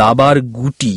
দাবার গুটি।